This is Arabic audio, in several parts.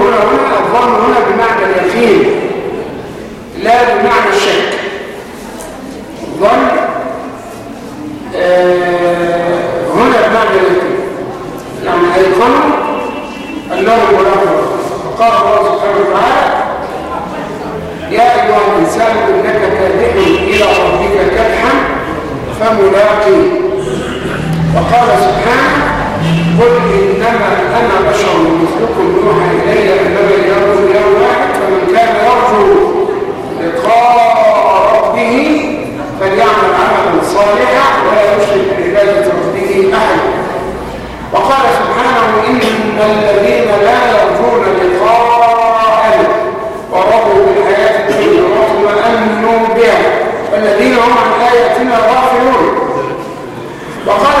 يظنون هنا الظن هنا بمعنى اليقين لا بمعنى الشك. الظن آه هنا بمعنى اليقين. يعني ايقنوا انهم ملاقوا فقال الله سبحانه وتعالى يا أيها الإنسان إنك كادح إلى ربك كدحا فملاقي. وقال سبحانه قل إنما أنا بشر مثلكم يوحى إلي أنما يرجو يوم واحد فمن كان يرجو لقاء ربه فليعمل عملا صالحا ولا يشرك بعبادة ربه أحدا وقال سبحانه إن الذين لا يرجون لقاءنا ورضوا بالحياة الدنيا واطمأنوا بها والذين هم عن آياتنا غافلون. وقال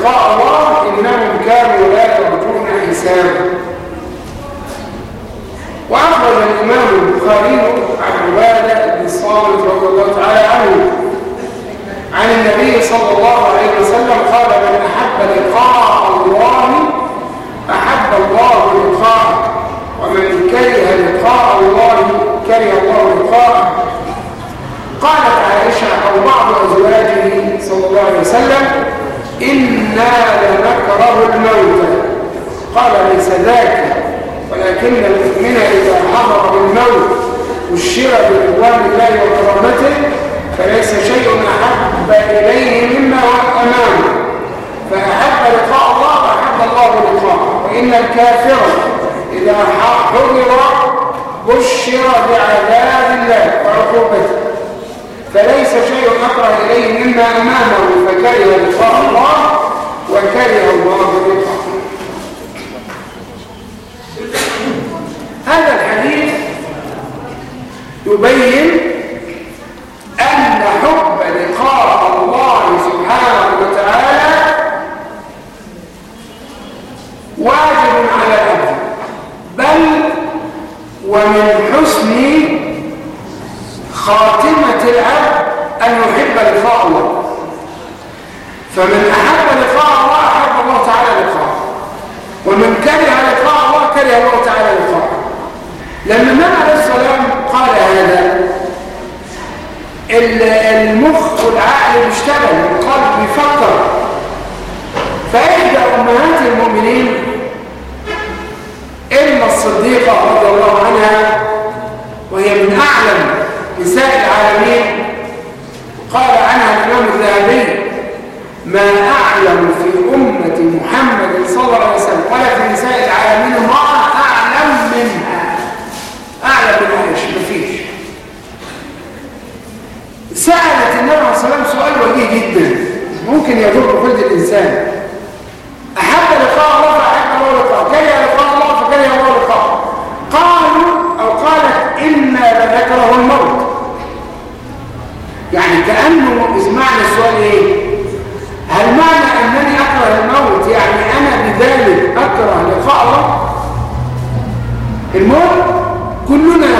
لقاء الله إنهم كانوا لا يرجون حسابا. وأخرج الإمام البخاري عن عبادة بن الصامت رضي الله تعالى عنه عن النبي صلى الله عليه وسلم قال من أحب لقاء الله أحب الله لقاءه ومن كره لقاء الله كره الله لقاءه. قالت عائشة أو بعض أزواجه صلى الله عليه وسلم إنا لنكره الموت. قال ليس ذاك. ولكن المؤمن إذا حضر بالموت بشر برضوان الله وكرامته فليس شيء أحب إليه مما هو أمامه فأحب لقاء الله فأحب الله لقاءه. وإن الكافر إذا حضر بشر بعذاب الله وعقوبته. فليس شيء أقرأ إليه مما أمامه فكره لقاء الله وكره الله لقاءه هذا الحديث يبين أن حب لقاء الله سبحانه وتعالى واجب على العبد. بل ومن حسن خاتمة العبد أن يحب لقاء الله. فمن أحب لقاء الله أحب الله تعالى لقاءه. ومن كره لقاء الله كره الله تعالى لقاءه. لما النبي عليه السلام قال هذا المخ والعقل بيشتغل القلب بيفكر. فإحدى أمهات المؤمنين إما الصديقة رضي الله عنها نساء العالمين قال عنها الإمام الذهبي ما أعلم في أمة محمد صلى الله عليه وسلم ولا في نساء العالمين امرأة أعلم منها. أعلم منها إيش مفيش. سألت النبي عليه الصلاة والسلام سؤال وجيه جدا. ممكن يضر خلد الإنسان. أحب لقاء الله فأحب الله لقاء. كره لقاء الله فكره الله لقاء. قالوا أو قالت إنا لنكره الموت. يعني كأنه معنى السؤال إيه؟ هل معنى أنني أكره الموت؟ يعني أنا بذلك أكره لقاء الله؟ الموت كلنا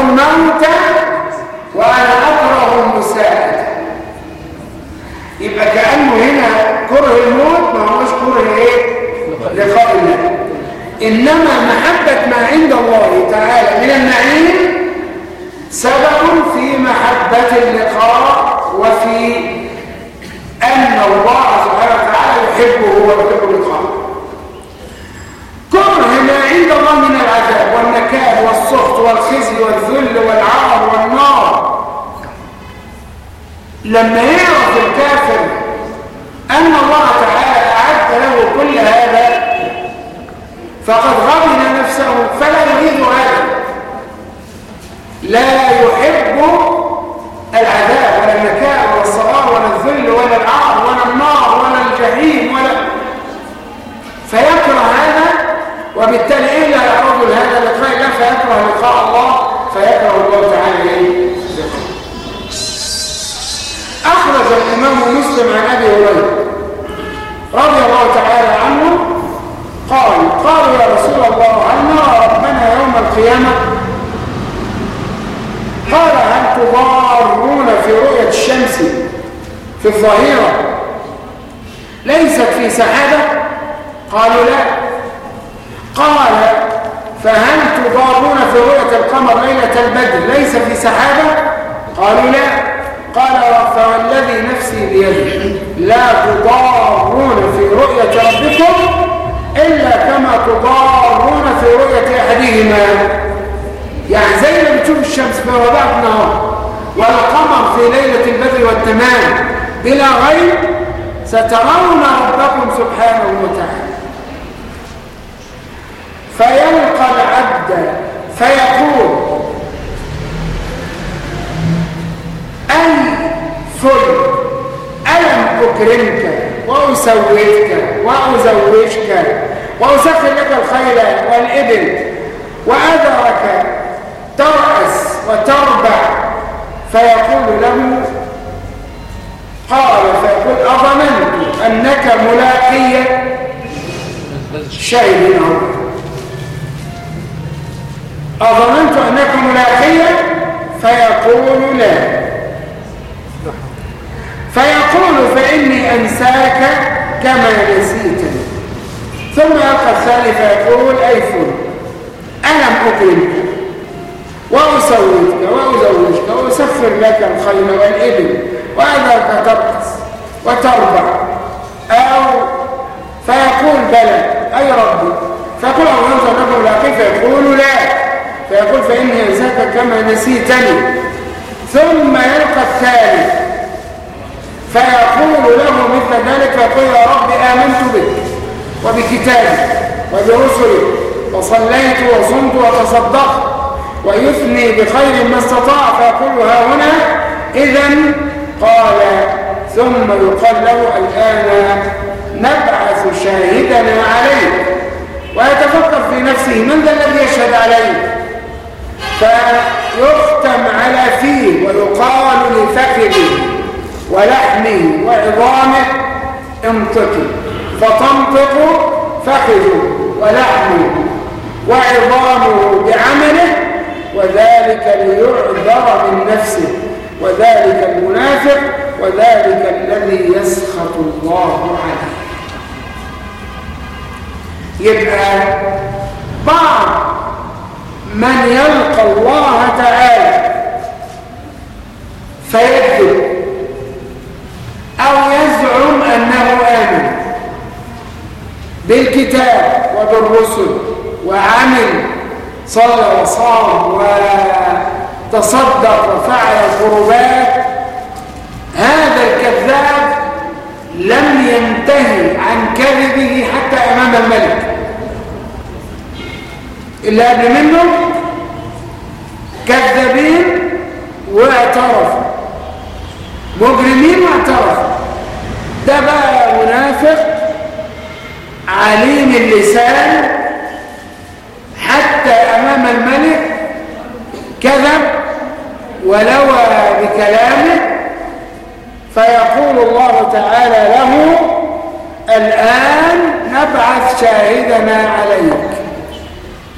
الموت وأنا أكره المساءلة يبقى كأنه هنا كره الموت ما هوش كره إيه؟ لقاء الله. إنما محبة ما عند الله تعالى من النعيم سبب في محبة اللقاء وفي أن الله سبحانه وتعالى يحبه ويحب اللقاء. كره ما عند الله من العذاب. والنكال والسخط والخزي والذل والعار والنار. لما يعرف الكافر أن الله تعالى أعد له كل هذا فقد غمن نفسه فلا يريد هذا. لا يحب العذاب ولا النكال ولا الصغار ولا الذل ولا العار ولا النار ولا الجحيم ولا فيكره هذا وبالتالي إيه لا يعرض لهذا اللقاء الله فيكره لقاء الله فيكره الله تعالى إيه؟ أخرج الإمام مسلم عن أبي هريرة رضي الله تعالى عنه قال قالوا يا رسول الله هل نرى ربنا يوم القيامة؟ قال هل تضارون في رؤية الشمس في الظهيرة؟ ليست في سحابة؟ قالوا لا. قال فهل تضارون في رؤية القمر ليلة البدر؟ ليس في سحابة؟ قالوا لا. قال فوالذي نفسي بيده. لا تضارون في رؤية ربكم إلا كما تضارون في رؤية أحدهما. يعني زي ما بتشوف الشمس في وضعت النهار والقمر في ليلة البدر والتمام بلا غير سترون ربكم سبحانه وتعالى. فيلقى العبد فيقول أي فل ألم أكرمك وأسويك وأزوجك وأسخر لك الخيل والإبل وأذرك ترأس وتربع؟ فيقول له قال فيقول أظننت أنك ملاقيا شيء أظننت أنك ملاقيا فيقول لا. فيقول فإني أنساك كما نسيتني ثم يلقى الثاني فيقول أي فل. ألم أكرمك وأسويتك وأزوجك وأسفر لك الخيل والإبل وأذرك ترقص وتربع. أو فيقول بلى أي ربي فيقول أو ينظر له لا كيف يقول لا. فيقول فإني أنساك كما نسيتني. ثم يلقى الثالث فيقول له مثل ذلك فيقول يا رب آمنت بك وبكتابك وبرسلك وصليت وصمت وتصدقت ويثني بخير ما استطاع. فيقول ها هنا. إذا قال ثم يقال له الآن نبعث شاهدنا عليك. ويتفكر في نفسه من ذا الذي يشهد عليه فيختم على فيه ويقال لفخذه ولحمه وعظامه انطقي فتنطق فخذه ولحمه وعظامه بعمله وذلك ليعذر من نفسه وذلك المنافق وذلك الذي يسخط الله عليه. يبقى بعض من يلقى الله تعالى فيكذب أو يزعم أنه آمن بالكتاب وبالرسل وعمل صلى وصام وتصدق وفعل القربات هذا الكذاب لم ينتهي عن كذبه حتى أمام الملك. اللي قبل منه كذابين واعترفوا. مجرمين واعترفوا. ده بقى منافق عليم اللسان حتى أمام الملك كذب ولوى بكلامه فيقول الله تعالى له الآن نبعث شاهدنا عليك.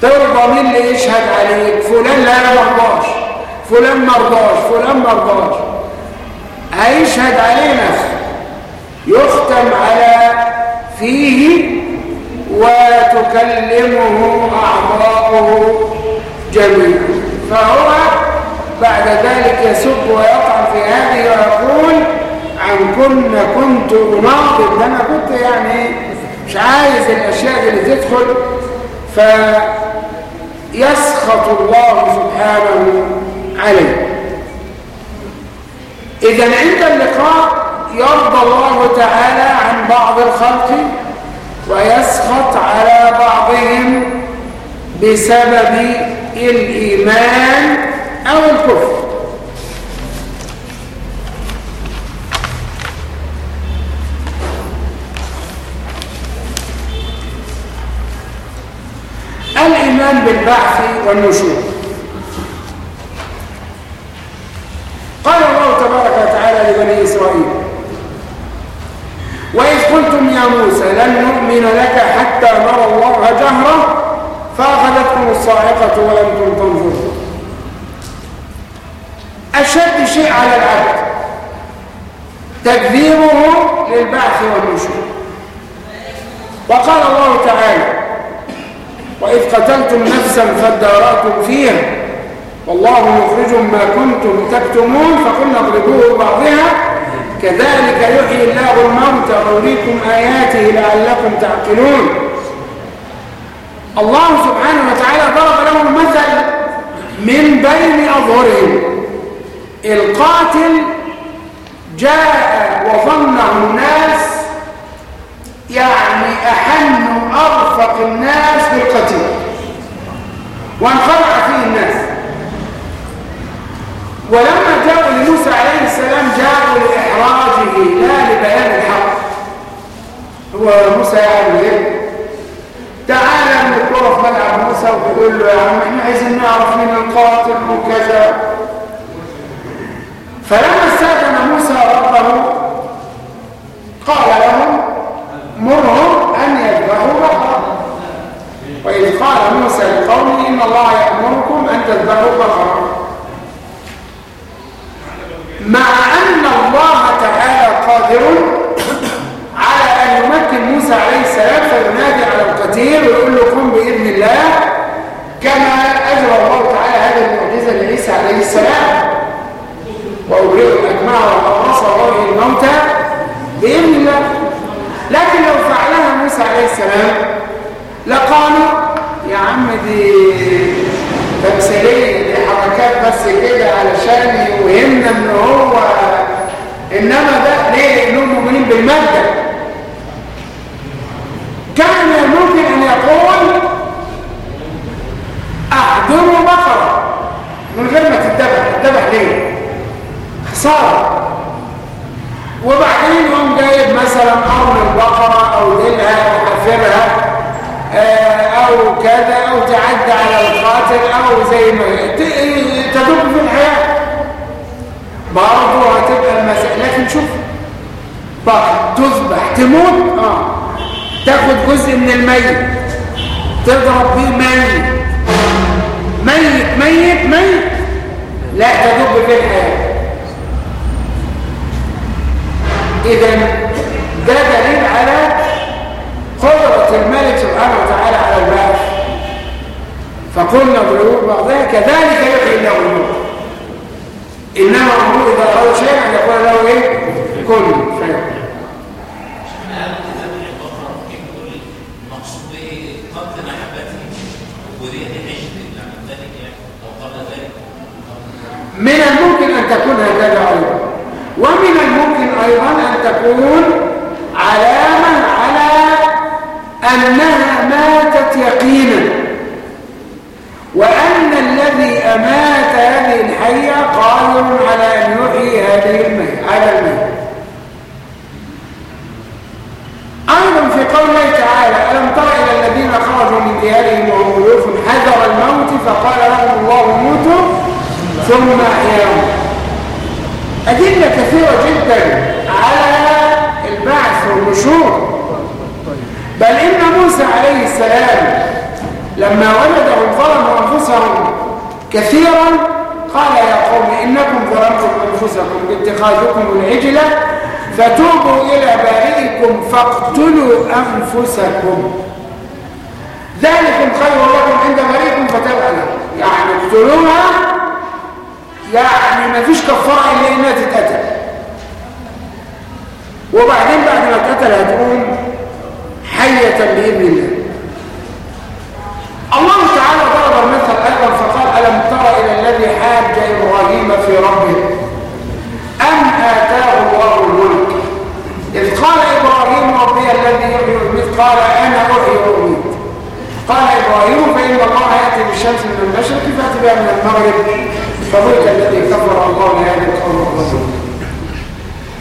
ترضى مين اللي يشهد عليك فلان لا أنا مرضاش فلان مرضاش فلان مرضاش هيشهد عليه نفسه يختم على فيه وتكلمه أعضاؤه جميعا فهو بعد ذلك يسب ويطعن في هذه ويقول عن كن كنت أناضل ده أنا كنت يعني مش عايز الأشياء اللي تدخل ف يسخط الله سبحانه عليه. إذا عند اللقاء يرضى الله تعالى عن بعض الخلق ويسخط على بعضهم بسبب الإيمان أو الكفر. الإيمان بالبعث والنشور. قال الله تبارك وتعالى لبني إسرائيل وإذ قلتم يا موسى لن نؤمن لك حتى نرى الله جهرة فأخذتكم الصاعقة وأنتم تنظرون أشد شيء على العبد تكذيبه للبعث والنشور. وقال الله تعالى وإذ قتلتم نفسا فادارأتم فيها. والله مخرج ما كنتم تكتمون فقلنا اضربوه بعضها كذلك يحيي الله الموتى ويريكم آياته لعلكم تعقلون. الله سبحانه وتعالى ضرب لهم مثل من بين أظهرهم. القاتل جاء وظنه الناس يعني أحن أرفق الناس بالقتيل وانخدع فيه الناس. ولما جاءوا لموسى عليه السلام جاءوا لإحراجه لا لبيان الحق. هو موسى يعمل إيه تعالى نقول في ملعب موسى ويقول له يا عم إحنا عايزين نعرف مين القاتل وكذا. فلما استأذن موسى ربه قال لهم مرهم ان يذبحوا بقره وإذ قال موسى لقومه إن الله يأمركم أن تذبحوا بقرة. مع أن الله تعالى قادر على أن يمكن موسى عليه السلام فينادي على القتيل ويقول له قم بإذن الله كما أجرى الله تعالى هذه المعجزة لعيسى عليه السلام. وأبرئ الأجمع والأبرص وأحيي الموتى بإذن الله. لكن لو فعلها عليه السلام لقالوا يا عم دي تمثيلية دي حركات بس كده علشان يوهمنا إن هو إنما ده ليه؟ لأنهم مؤمنين بالمادة كان ممكن ان يقول احضروا بقرة من غير ما تتذبح تتذبح ليه خسارة وبعدين يوم جايب مثلا قرن البقرة أو ديلها أو حفرها أو كذا أو تعدى على القاتل أو زي ما تدب في الحياة برضه هتبقى المسألة لكن شوف بقى تذبح تموت آه تاخد جزء من الميت تضرب بيه ميت ميت ميت ميت لا تدب في الحياة اذا ده دليل على قدرة الملك سبحانه وتعالى على البعث فقلنا ضرور بعضها كذلك يحيي الله الموت انما امره اذا اراد شيئا ان يقول له إيه كن فيكون من الممكن أن تكون هكذا أيضا ومن الممكن أيضا أن تكون علامة على أنها ماتت يقينا وأن الذي أمات هذه الحية قادر على أن يحيي هذه الميت هذا الميت أيضا في قول الله تعالى ألم تر إلى الذين خرجوا من ديارهم وهم ألوف حذر الموت فقال لهم الله موتوا ثم أحياهم أدلة كثيرة جدا على البعث والنشور بل إن موسى عليه السلام لما ولدهم ظلموا أنفسهم كثيرا قال يا قوم إنكم ظلمتم أنفسكم باتخاذكم العجلة فتوبوا إلى بارئكم فاقتلوا أنفسكم. ذلكم خير لكم عند بارئكم فتبعوا يعني اقتلوها يعني ما فيش كفارة إلا إنها تتقتل. وبعدين بعد ما اتقتل هتقوم حية بإذن الله. الله تعالى ضرب المثل أيضا فقال ألم تر إلى الذي حاج إبراهيم في ربه؟ أن آتاه الله الملك إذ قال إبراهيم ربي الذي يحيي ويميت قال أنا أحيي وأميت قال إبراهيم فإن الله يأتي بالشمس من المشرق فأتي بها من المغرب فبلك الذي كفر الله لهذه القوم الرسول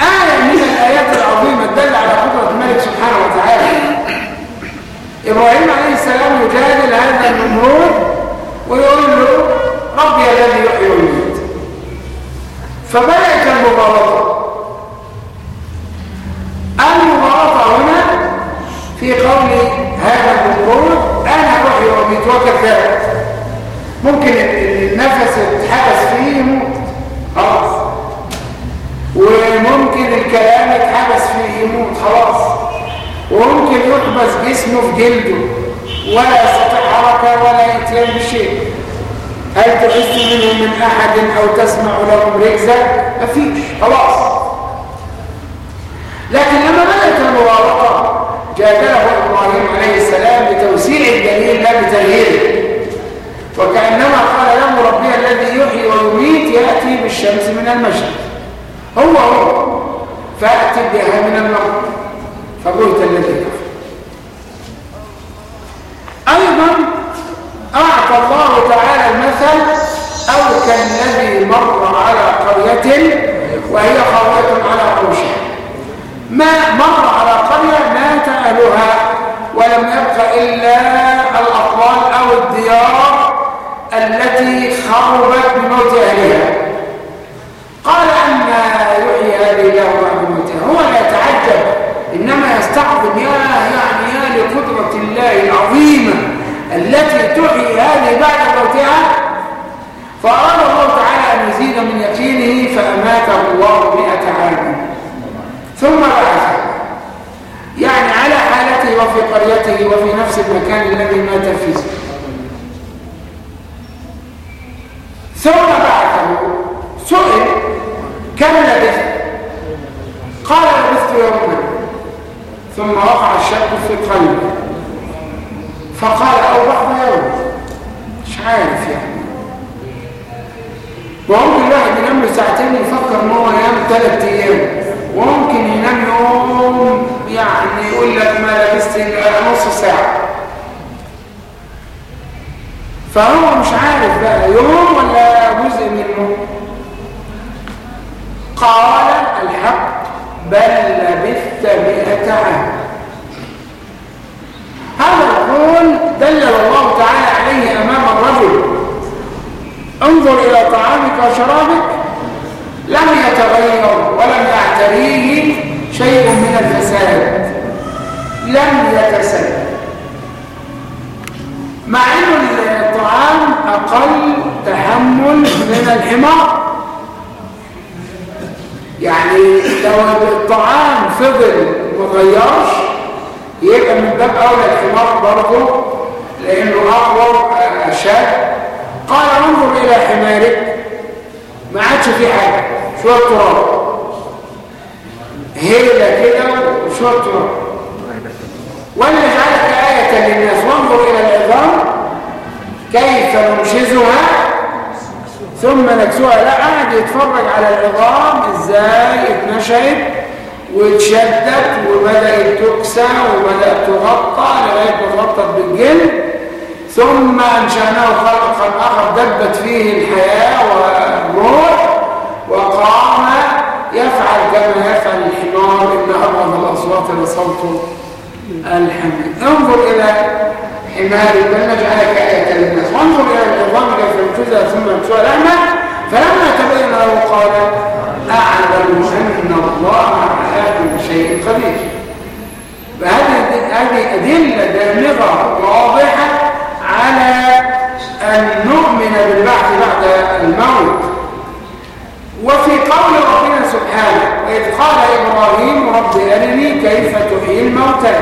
آية من الآيات العظيمة تدل على قدرة الملك سبحانه وتعالى. إبراهيم عليه السلام يجادل هذا النمرود ويقول له ربي الذي يحيي ويميت. المبارطة المبارطة هنا في قول هذا النمرود أنا أحيي ويميت وكذاب ممكن النفس اتحبس فيه يموت. خلاص. وممكن الكلام اتحبس فيه يموت. خلاص. وممكن يحبس جسمه في جلده. ولا يستطيع حركة ولا يتيان بشيء. هل تحس منهم من أحد أو تسمع لهم ركزة؟ مفيش. خلاص. لكن لما بدأت المباركة جادله إبراهيم عليه السلام بتوسيع الدليل لا بتغييره وكأنما قال له ربي الذي يحيي ويميت يأتي بالشمس من المشرق. هو هو. فأتي بها من المغرب. فقلت الذي كفر. أيضا أعطى الله كالذي مر على قرية وهي خاوية على عروشها. ما مر على قرية مات أهلها ولم يبق إلا كيف ننشزها ثم نكسوها لا قاعد يتفرج على العظام إزاي اتنشأت واتشدت وبدأت تكسى وبدأت تغطى لغاية ما بالجلد. ثم أنشأناه خلقا آخر دبت فيه الحياة والروح وقام يفعل كما يفعل الحمار إن أبغض الأصوات لصوت الحميد. انظر إلى حمار بل نجعلك آية للناس. وانظر إلى العظام كيف ينفذها ثم يمسوها لما فلما تبين له قال أعلم أن الله على كل شيء قدير. فهذه أدلة دامغة واضحة على أن نؤمن بالبعث بعد الموت. وفي قول ربنا سبحانه وإذ قال إبراهيم رب أرني كيف تحيي الموتى.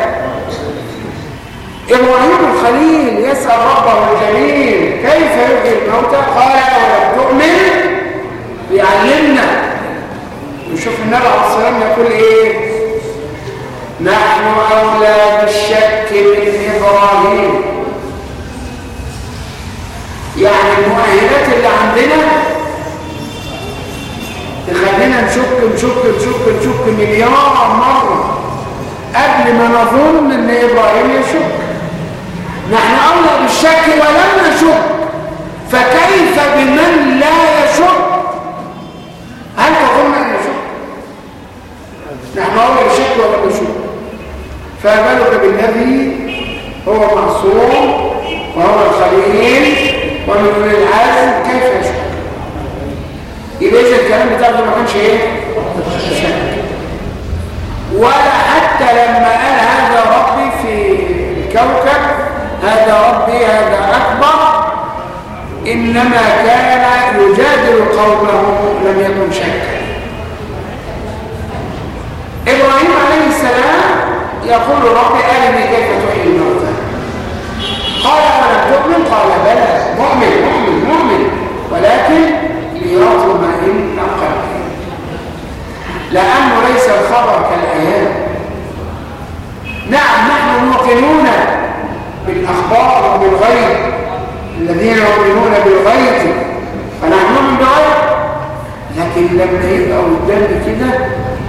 إبراهيم الخليل يسأل ربه الجليل كيف يحيي الموتى؟ قال أولم تؤمن؟ بيعلمنا نشوف النبي عليه الصلاة والسلام يقول إيه؟ نحن أولى بالشك من إبراهيم. يعني المؤهلات اللي عندنا تخلينا نشك نشك نشك نشك مليار مرة قبل ما نظن إن إبراهيم يشك. نحن أولى بالشك ولم نشك. فكيف بمن لا يشك؟ هل تظن أن يشك؟ نحن أولى بالشك ولم نشك. فبالك بالذي هو معصوم وهو الخليل ومن العزم كيف يشك؟ يبقى إذا الكلام بتاعته ما كانش إيه؟ ولا حتى لما هذا ربي هذا أكبر. إنما كان يجادل قومه لم يكن شكا. إبراهيم عليه السلام يقول ربي أرني كيف تحيي الموتى. قال أولم تؤمن قال بلى. مؤمن مؤمن مؤمن. ولكن ليطمئن قلبي لأنه ليس الخبر كالآيات نعم نحن موقنون. بالأخبار وبالغيب الذين يؤمنون بالغيب. فنحن نؤمن بالغيب لكن لما يبقى قدامي كده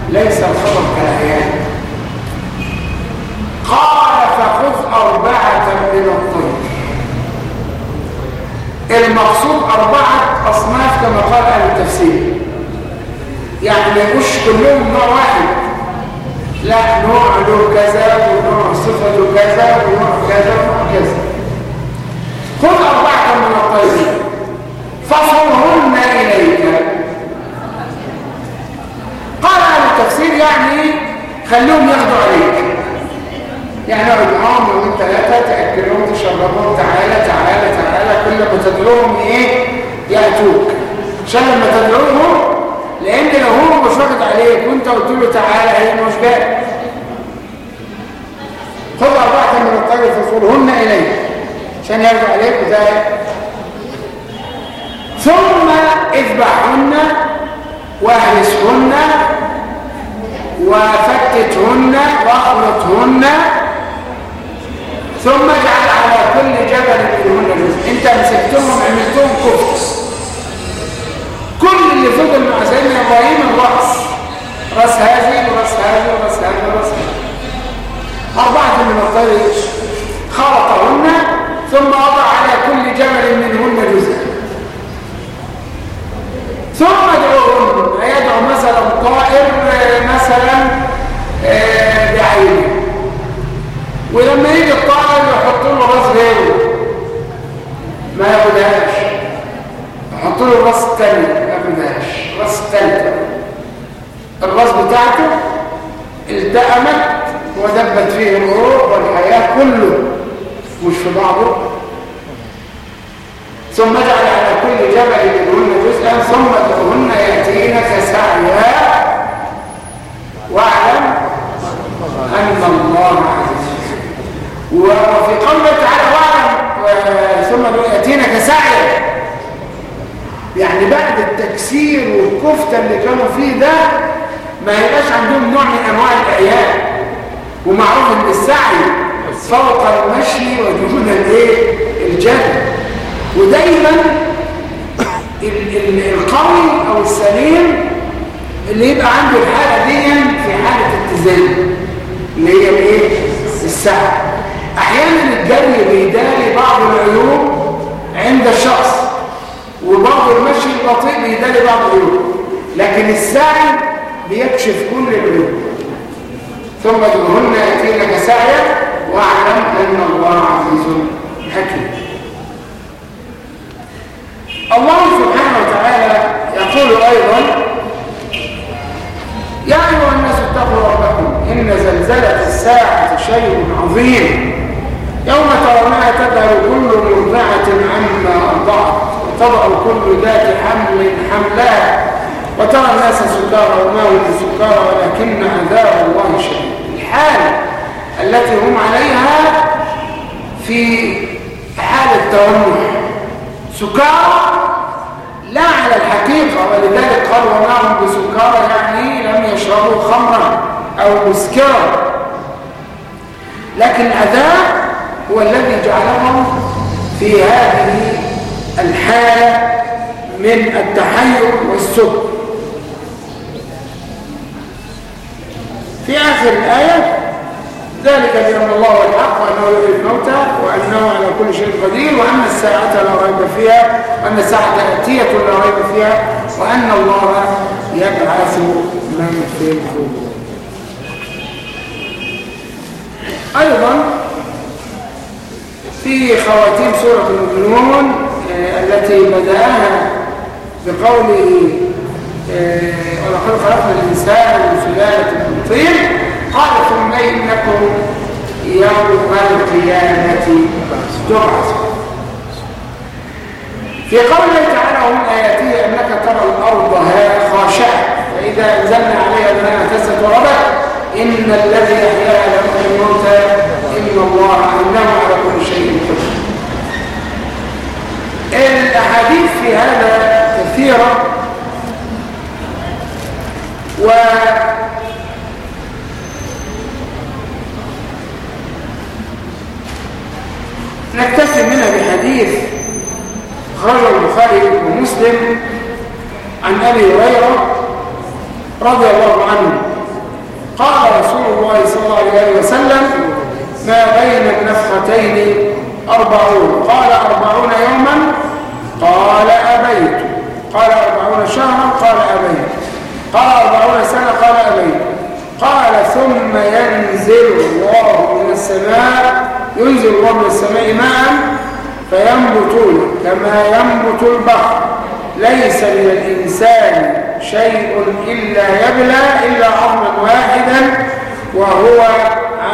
ليس الخبر كالآيات قال فخذ أربعة من الطير المقصود أربعة أصناف كما قال أهل التفسير. يعني مش كلهم نوع واحد. لا نوع له كذا صفته كذا ونوع كذا ونوع كذا. خذ أربعة من الطيب. فصرهن إليك. قال أهل التفسير يعني خلوهم ياخدوا عليك. يعني اقعد معاهم يومين ثلاثة تأكلهم تشربهم تعالى تعالى تعالى كل ما تدعوهم إيه؟ يأتوك. عشان لما تدعوهم لأن لو هو مش واخد عليك وأنت قلت له تعالى هي مش جاي خذ أربعة من الطير فصولهن إليك. عشان يرجع عليك وذلك ثم اذبحهن واهرسهن وفتتهن وأخلطهن. ثم اجعل على كل جبل منهن جزء. انت مسكتهم عملتهم كفر. كل اللي فضل مع سيدنا إبراهيم الرأس. رأس هذه ورأس هذه ورأس هذه ورأس هذه. أربعة من الطير خلطهن ثم وضع على كل جبل منهن جزء ثم ادعوهن يدعو مثلا طائر مثلا آه، بعينه. ولما يجي الطائر يحط له راس غيره. ما ياخدهاش. يحط له الراس الثاني ما ياخدهاش. الراس الثالثه الراس بتاعته التأمت ودبت فيه الروح والحياة كله مش في بعضه. ثم اجعل على كل جبل منهن جزءا ثم ادعوهن يأتينك سعيا. واعلم أن الله عزيز. وفي قوله تعالى واعلم ثم يأتينك سعيا. يعني بعد التكسير والكفتة اللي كانوا فيه ده ما يبقاش عندهم نوع من أنواع الإعيان. ومعروف إن السعي فوق المشي وجهود الإيه؟ الجد ودايما القوي أو السليم اللي يبقى عنده الحالة دي في حالة اتزان اللي هي الإيه؟ السعي. أحيانا الجري بيداري بعض العيوب عند الشخص وبعض المشي البطيء بيداري بعض العيوب لكن السعي بيكشف كل العيوب. ثم ادعوهن ياتينك سعيا واعلم أن الله عزيز حكيم. الله سبحانه وتعالى يقول أيضا يا أيها الناس اتقوا ربكم إن زلزلة الساعة شيء عظيم. يوم ترونها تذهل كل مرضعة عما أرضعت وتضع كل ذات حمل حملها وترى الناس سكارى وما هم سكارى ولكن عذاب الله شديد. الحال التي هم عليها في حال التونح سكارى لا على الحقيقة ولذلك قال وما هم بسكارى يعني لم يشربوا خمرا أو مسكرا. لكن العذاب هو الذي جعلهم في هذه الحالة من التحير والسكر. في آخر الآية ذلك بأن الله هو الحق وأنه يحيي الموتى وأنه على كل شيء قدير وأن الساعة لا ريب فيها وأن الساعة آتية لا ريب فيها وأن الله يبعث من في القبور. أيضا في خواتيم سورة المؤمنون التي بدأها بقوله ولقد خلقنا الإنسان من سلالة من طين. قال ثم إنكم يوم القيامة تبعث في قوله تعالى ومن آياته أنك ترى الأرض خاشعة فإذا أنزلنا عليها الماء اهتزت وربت إن الذي أحياها لمحيي الموتى إن الله إنه على كل شيء قدير. الأحاديث في هذا كثيرة. و نكتفي منها بحديث خرج البخاري ومسلم عن أبي هريرة رضي الله عنه. قال رسول الله صلى الله عليه وسلم ما بين النفختين أربعون قال أربعون يوما؟ قال أبيت قال أربعون شهرا؟ قال أبيت قال أربعون سنة قال أبيت قال ثم ينزل الله من السماء ينزل الله من السماء ماء فينبتون كما ينبت البحر. ليس من الإنسان شيء إلا يبلى إلا عظما واحدا وهو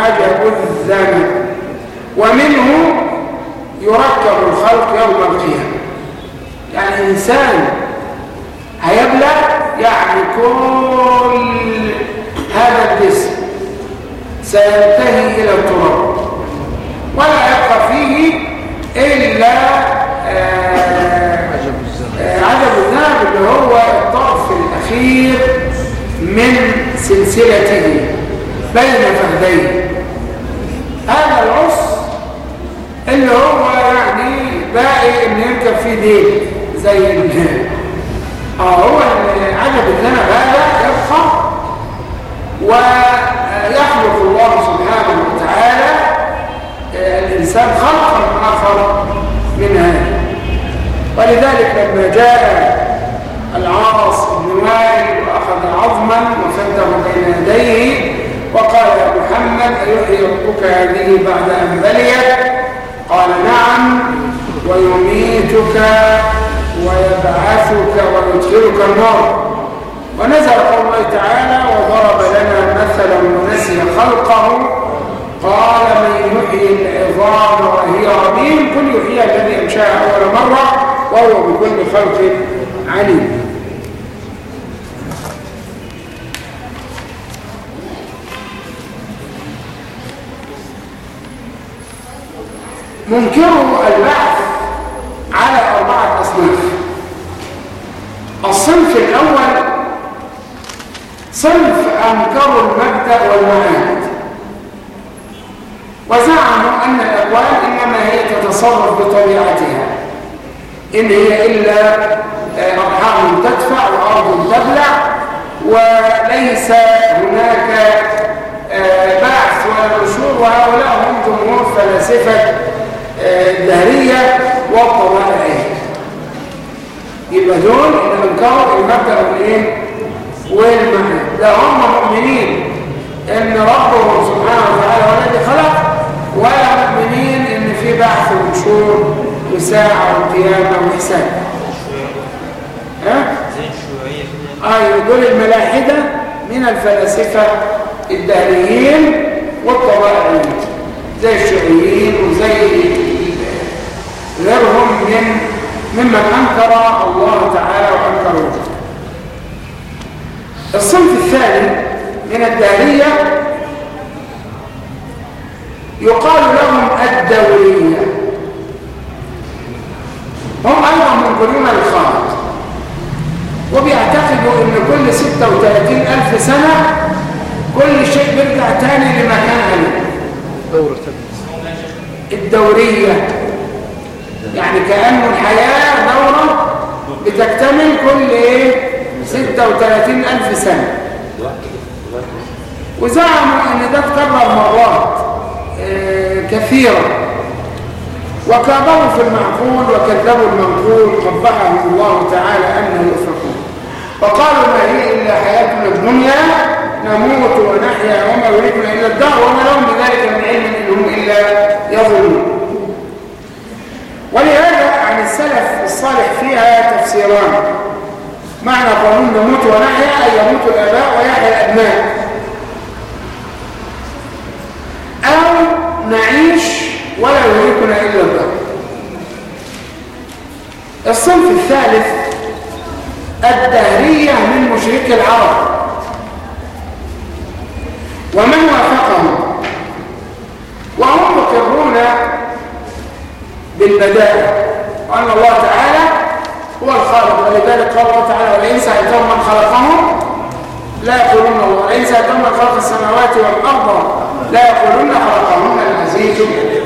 عجب الزمن ومنه يركب الخلق يوم القيامة. يعني إنسان نشور وهؤلاء هم جمهور فلاسفة الدهرية والطوائعية يبقى دول اللي انكروا المبدأ والايه والمعنى. ده هم مؤمنين إن ربهم سبحانه وتعالى هو الذي خلق ولا مؤمنين إن في بعث ونشور وساعة وقيامة وحساب ها؟ أيوه دول الملاحدة من الفلاسفة الدهريين والطوائعيين زي الشيوعيين وزي غيرهم من ممن أنكر الله تعالى وأنكر وجهه الصنف الثاني من الدارية يقال لهم الدورية هم أيضا منقلون الخالق وبيعتقدوا إن كل 36 ألف سنة كل شيء بيرجع تاني لمكان عليه دورة. الدورية. يعني كأنه الحياة دورة بتكتمل كل إيه؟ 36 ألف سنة. وزعموا إن ده تكرر مرات آه كثيرة. وكابروا في المعقول وكذبوا المنقول قبحهم الله تعالى أنه يؤفكون. وقالوا ما هي إلا حياتنا الدنيا؟ نموت ونحيا وما يريدنا إلا الدار وما لهم بذلك من علم إنهم إلا يظلمون. ولهذا عن السلف الصالح فيها تفسيران. معنى قانون نموت ونحيا أي يموت الآباء ويحيا الأبناء. أو نعيش ولا يهلكنا إلا الدار الصنف الثالث الدهرية من مشرك العرب. ومن وافقهم؟ وهم مقرون بالبدائع. وأن الله تعالى هو الخالق ولذلك قال الله تعالى ولئن سألتهم من خلقهم لا يقولون الله ولئن سألتهم من خلق السماوات والأرض لا يقولون خلقهن العزيز العليم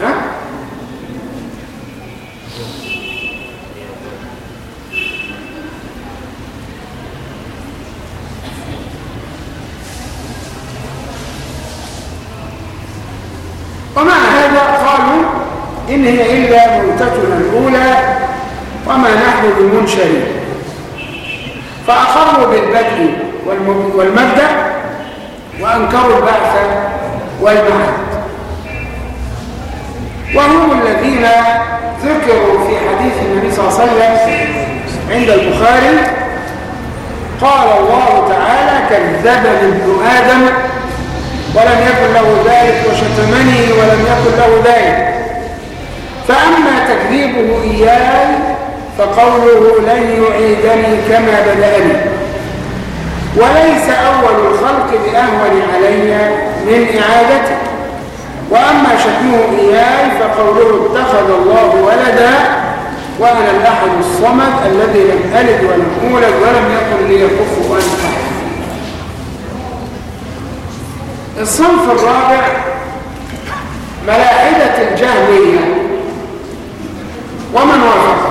ها؟ ومع هذا قالوا إن هي إلا موتتنا الأولى وما نحن بمنشرين. فأقروا بالبدء والمبدأ وأنكروا البعث والبعث. وهم الذين ذكروا في حديث النبي صلى الله عليه وسلم عند البخاري قال الله تعالى كذبني ابن آدم ولم يكن له ذلك وشتمني ولم يكن له ذلك. فأما تكذيبه إياي فقوله لن يعيدني كما بدأني. وليس أول الخلق بأهون علي من إعادته وأما شتمه إياي فقوله اتخذ الله ولدا وأنا الأحد الصمد الذي لم ألد ولم أولد ولم يكن لي كفوا الصنف الرابع ملاحدة الجهوية ومن وافقه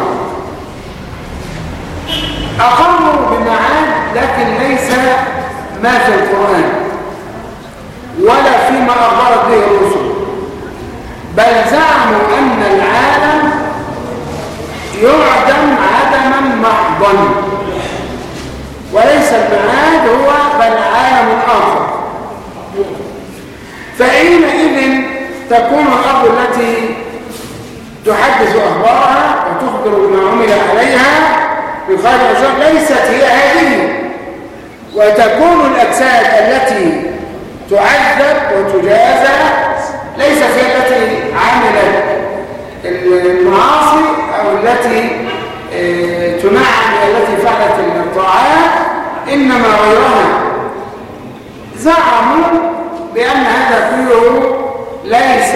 أقروا بمعاد لكن ليس ما في القرآن ولا فيما أخبرت به الرسل. بل زعموا أن العالم يعدم عدما محضا. وليس المعاد هو بل عالم آخر. فحينئذ تكون الأرض التي تحدث أخبارها وتخبر بما عمل عليها من خارج الأجساد ليست هي هذه. وتكون الأجساد التي تعذب وتجازى ليست هي التي عملت المعاصي أو التي آه، تنعم التي فعلت الطاعات إنما غيرها. زعموا بأن هذا كله ليس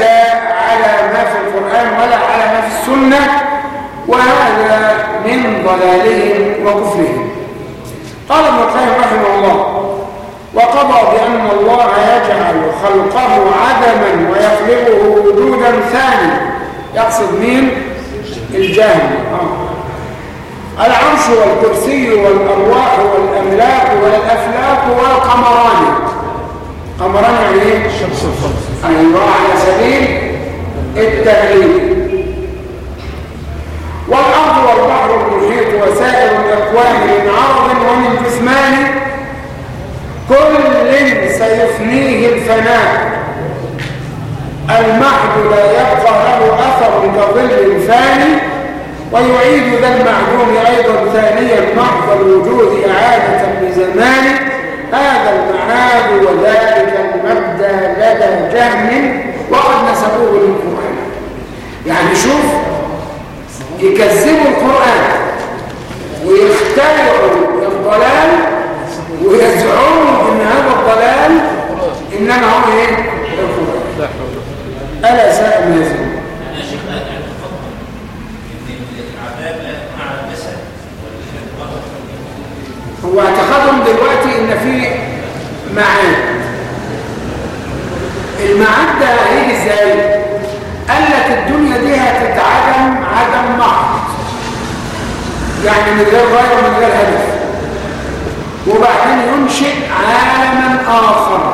على ما في القرآن ولا على ما في السنة وهذا من ضلالهم وكفرهم. قال ابن القيم رحمه الله وقضى بأن الله يجعل خلقه عدما ويخلقه وجودا ثاني يقصد مين؟ الجاهل. آه. العرش والكرسي والأرواح والأملاك والأفلاك والقمران. قمران يعني إيه؟ الشمس والقمر. أيوه على سبيل التغليب. والأرض والبحر المحيط وسائر الأكوان من عرض ومن جسمان كل سيفنيه الفناء. المحض لا يبقى له أثر كظل ثاني ويعيد ذا المعدوم أيضا ثانيا محض الوجود إعادة بزمان هذا المعاد وذلك المبدأ لدى جهم وقد نسبوه للقرآن. يعني شوف يكذبوا القرآن ويخترعوا الضلال ويزعموا إن هذا الضلال إنما هو إيه؟ القرآن ألا ساء ما يزعمون هو اعتقادهم دلوقتي إن في معاد المعاد ده هيجي إزاي قال لك الدنيا دي هتتعدم عدم محض يعني من غير غاية ومن غير هدف. وبعدين ينشئ عالما آخر.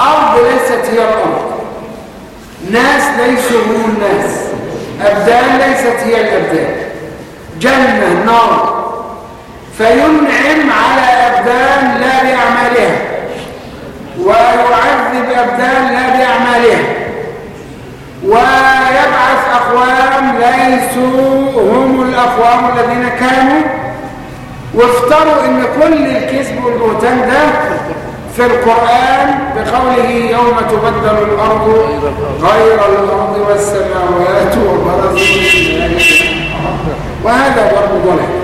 أرض ليست هي الأرض. ناس ليسوا هم الناس. أبدان ليست هي الأبدان. جنة نار. فينعم على أبدان لا بأعمالها. ويعذب أبدان لا بأعمالها. ويبعث أقوام ليسوا هم الأقوام الذين كانوا وافتروا إن كل الكذب والبهتان ده في القرآن بقوله يوم تبدل الأرض غير الأرض والسماوات وبرزوا وهذا برضو ضلال.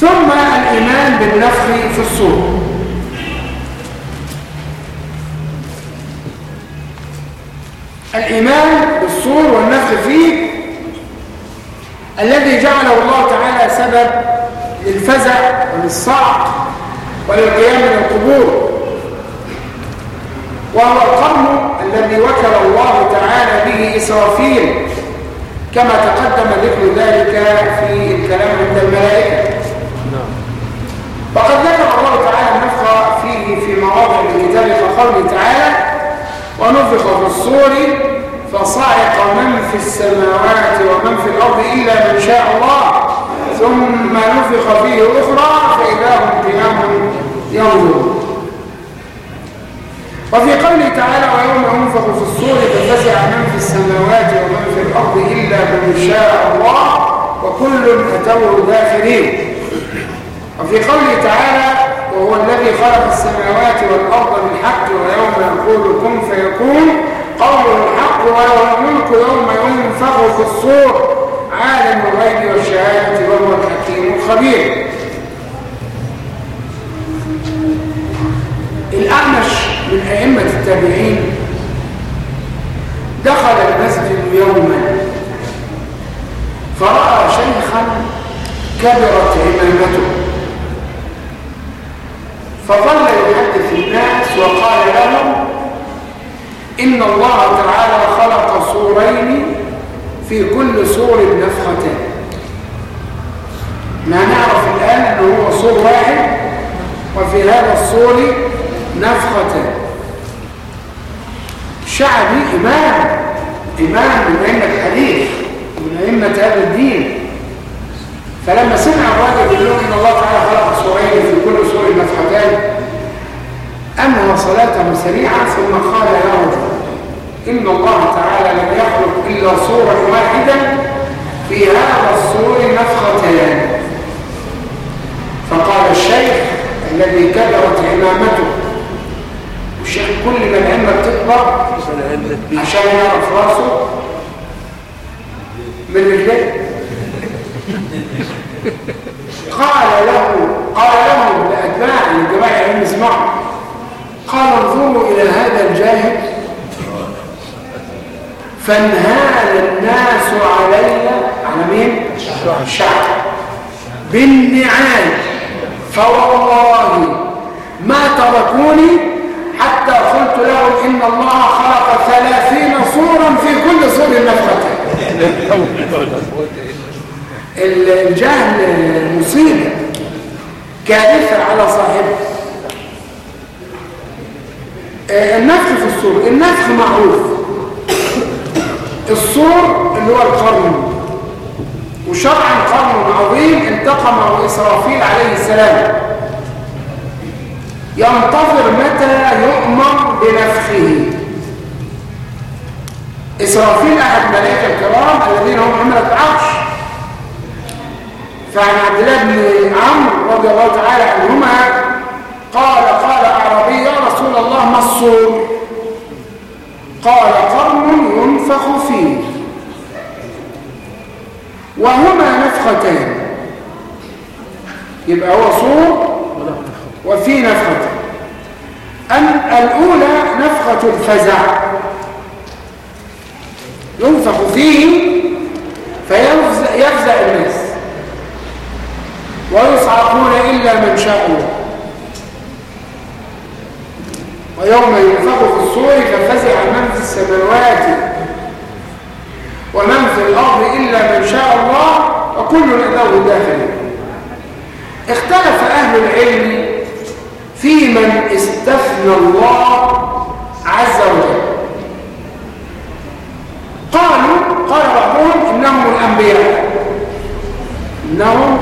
ثم الإيمان بالنفخ في الصور. الإيمان بالصور والنفخ فيه الذي جعله الله تعالى سبب للفزع وللصعق وللقيام من القبور. وهو القرن الذي وكل الله تعالى به إسرافيل كما تقدم ذكر ذلك في الكلام عند الملائكة. وقد ذكر الله تعالى النفخ فيه في مواضع الكتاب كقوله تعالى ونفخ في الصور فصعق من في السماوات ومن في الأرض إلا من شاء الله. ثم نفخ فيه أخرى فإذا هم قيام ينظرون. وفي قوله تعالى ويوم ينفخ في الصور ففزع من في السماوات ومن في الأرض إلا من شاء الله وكل أتوه داخلين وفي قوله تعالى وهو الذي خلق السماوات والأرض بالحق ويوم يقول كن فيكون قول الحق وله الملك يوم ينفخ في الصور. عالم الغيب والشهادة وهو الحكيم الخبير الأعمش من أئمة التابعين دخل المسجد يوما فرأى شيخا كبرت عمامته فظل يحدث الناس وقال لهم إن الله تعالى خلق صورين في كل صور نفختان ما نعرف الآن أنه هو صور واحد وفي هذا الصور نفختان شعبي إمام إمام من أئمة الحديث من أئمة هذا الدين. فلما سمع الراجل يقول إن الله تعالى خلق صورين في كل صور نفختان انهى صلاته سريعا ثم قال يا رجل إن الله تعالى لم يخلق إلا صورا واحدا في هذا الصور نفختان فقال الشيخ الذي كبرت عمامته والشيخ كل ما العلم بتكبر عشان يعرف راسه. من رجليه قال له قال له لأتباع الجماعة علم اسمعوا قال انظروا إلى هذا الجاهل. فانهال الناس علي على مين؟ الشعب بالنعال فوالله ما تركوني حتى قلت لهم إن الله خلق ثلاثين صورا في كل صور نفخة الجهل مصيبة كارثة على صاحبه. آه، النفخ في الصور النفخ معروف. الصور اللي هو القرن. وشرعا قرن عظيم انتقمه إسرافيل عليه السلام. ينتظر متى يؤمر بنفخه. إسرافيل أحد ملائكة الكرام الذين هم عملة عرش. فعن عبد الله بن عمرو رضي الله تعالى عنهما قال قال أعرابي يا رسول الله ما الصور قال قرن ينفخ فيه. وهما نفختان يبقى هو صور وفي نفختان أن الأولى نفخة الفزع. ينفخ فيه فيفزع الناس. ويصعقون إلا من شاء الله ويوم ينفخ في الصور ففزع من في السماوات ومن في الأرض إلا من شاء الله وكل له داخل. اختلف أهل العلم في من استثنى الله عز وجل. قالوا قال بعضهم إنهم الأنبياء. إنهم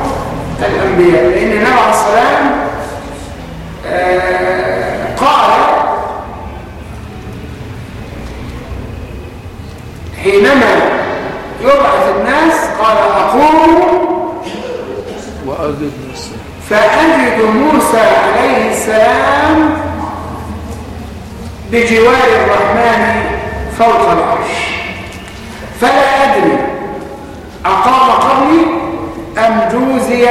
الأنبياء. لأن النبي عليه السلام آه، قال حينما يبعث الناس قال أقوم وأجد موسى فأجد موسى عليه السلام بجوار الرحمن فوق العرش. فلا أدري أقام قبلي أم جوزي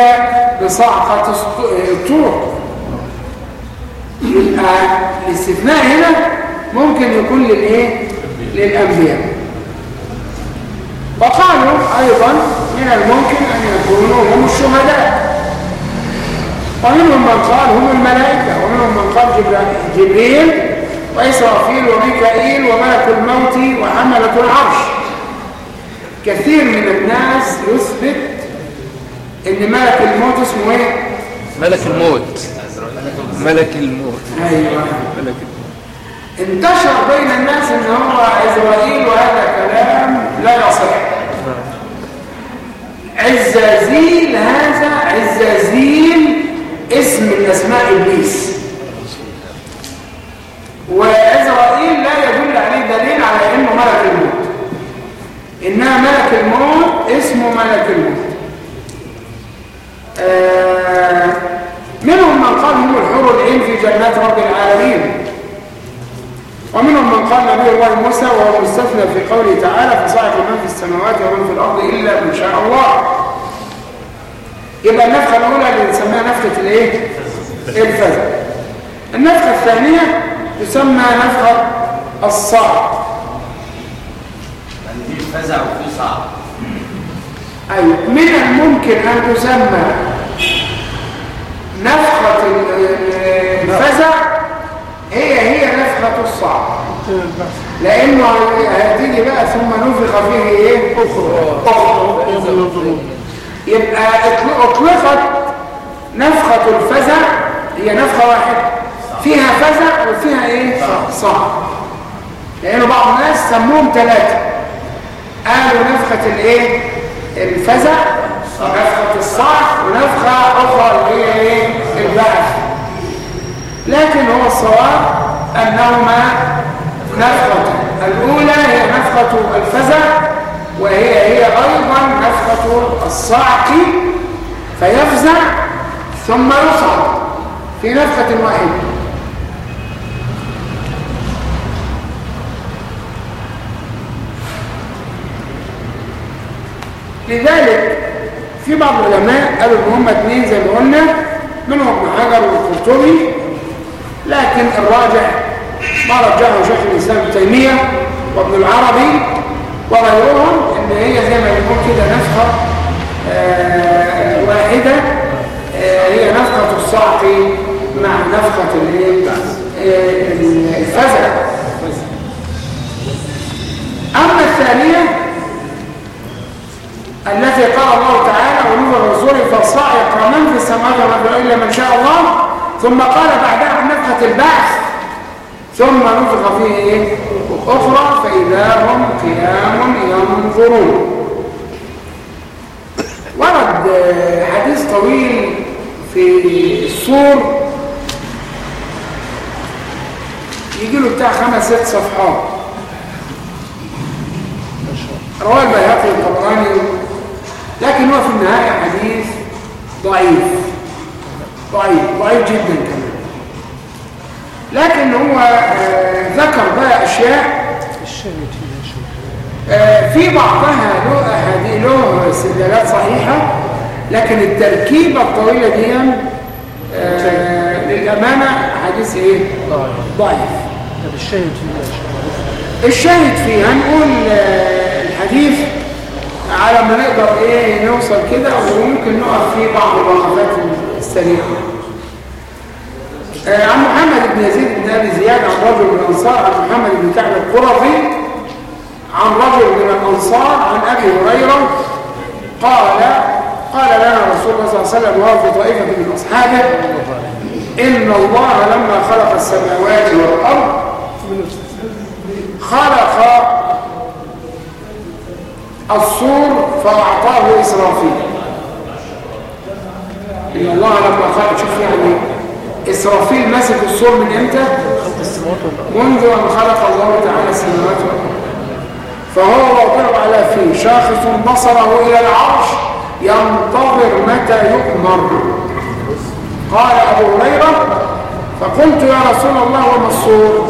بصعقة الطور الاستثناء هنا ممكن يكون للإيه؟ للأنبياء. وقالوا أيضا من الممكن أن يكونوا هم الشهداء. ومنهم من قال هم الملائكة ومنهم من قال جبريل وإسرافيل وميكائيل وملك الموت وحملة العرش. كثير من الناس يثبت إن ملك الموت اسمه إيه؟ ملك الموت. ملك الموت. أيوه. ملك انتشر بين الناس إن هو عزرائيل وهذا كلام لا يصح. عزازيل هذا عزازيل اسم من أسماء إبليس. وعزرائيل لا يدل عليه دليل على إنه ملك الموت. إنها ملك الموت اسمه ملك الموت. آه منهم من قال هم الحور العين في جنات رب العالمين. ومنهم من قال نبي الله موسى وهو مستثنى في قوله تعالى فصعق من في السماوات ومن في الأرض إلا من شاء الله. يبقى النفخة الأولى اللي نسميها نفخة الإيه؟ الفزع النفخة الثانية تسمى نفخة الصعق يعني في فزع وفي صعب أيوة من الممكن أن تسمى نفخة الفزع نفخة الصعق لأنه هتيجي بقى ثم نفخ فيه إيه؟ أخرى أخرى يبقى أطلقت نفخة الفزع هي نفخة واحدة فيها فزع وفيها إيه؟ صعق لأنه بعض الناس سموهم ثلاثة قالوا نفخة الإيه؟ الفزع ونفخة الصعق ونفخة أخرى اللي هي إيه؟ البعث لكن هو الصواب أنهما نفخة الأولى هي نفخة الفزع وهي هي أيضا نفخة الصعق فيفزع ثم يصعق في نفخة واحدة. لذلك في بعض العلماء قالوا إن هم اثنين زي ما قلنا منهم ابن حجر والقرطبي لكن الراجح ما رجحه شيخ الإسلام ابن تيمية وابن العربي وغيرهم إن هي زي ما يقول كده نفخه آه واحدة آه هي نفخه الصعق مع الإيه؟ آه الفزع. أما الثانية التي قال الله تعالى ونور الرسول فالصاعق من في السماوات والأرض إلا من شاء الله. ثم قال بعدها عن نفخه البعث. ثم نفخ فيه إيه أخرى فإذا هم قيام ينظرون. ورد حديث طويل في السور. يجي له بتاع خمس ست صفحات. رواه البيهقي الطبراني. لكن هو في النهاية حديث ضعيف. ضعيف ضعيف جدا كمان. لكن هو آه، ذكر بقى أشياء آه، في بعضها له له استدلالات صحيحة لكن التركيبة الطويلة دي آه، للأمانة حديث إيه؟ ضعيف الشاهد فيه يا شيخ. الشاهد فيه هنقول الحديث على ما نقدر إيه نوصل كده وممكن نقف فيه بعض الوقفات السريعة آه، عن محمد بن يزيد بن أبي زياد عن رجل من الأنصار عن محمد بن كعب القرظي عن رجل من الأنصار عن أبي هريرة قال قال لنا رسول الله صلى الله عليه وسلم وهو في طائفة من أصحابه إن الله لما خلق السماوات والأرض خلق الصور فأعطاه إسرافيل إن الله لما خلق شوف يعني إسرافيل مسك الصور من إمتى؟ منذ أن خلق الله تعالى السماوات والأرض. فهو واضع على فيه. شاخص بصره إلى العرش ينتظر متى يؤمر. قال أبو هريرة فقلت يا رسول الله وما الصور؟